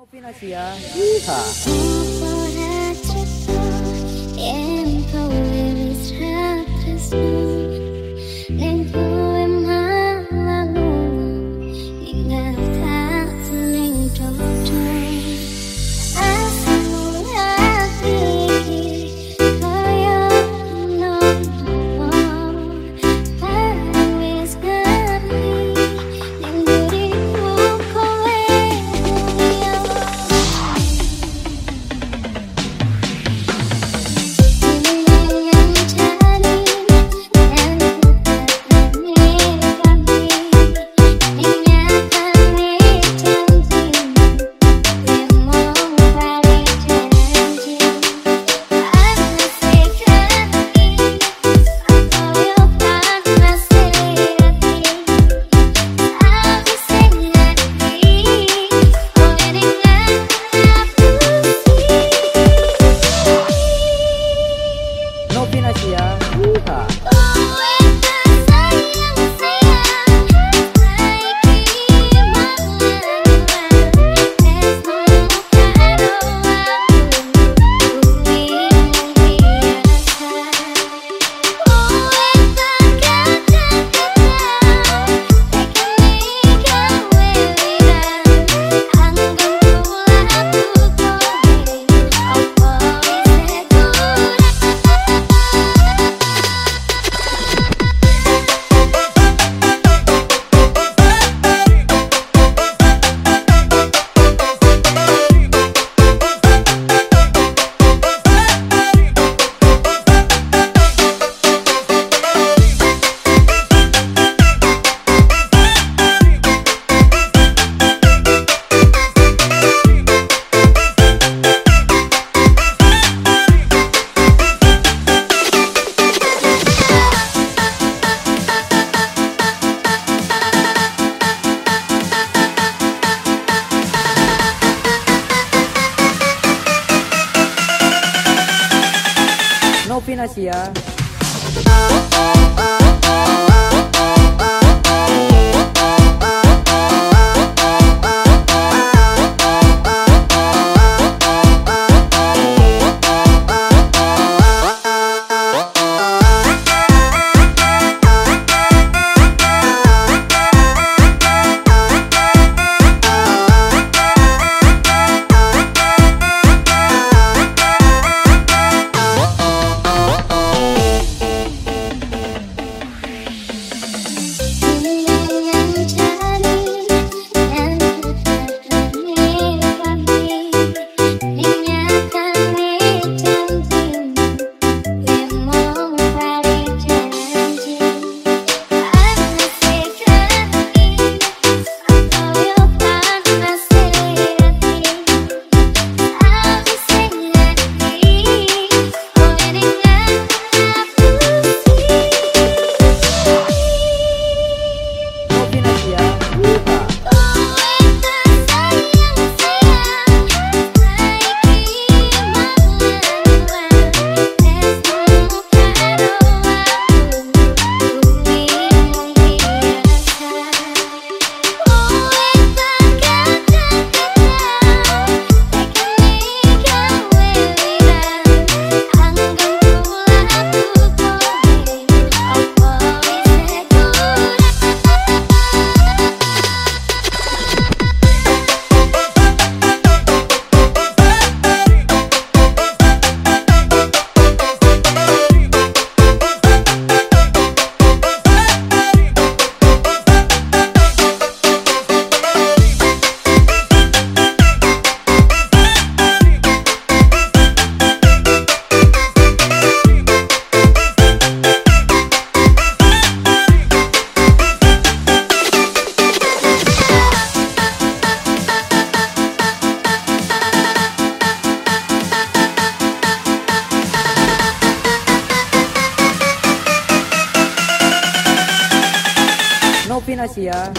Novinasia. Yeehaw. Novinasia. Novinasia. Novinasia. Pinoy Asia.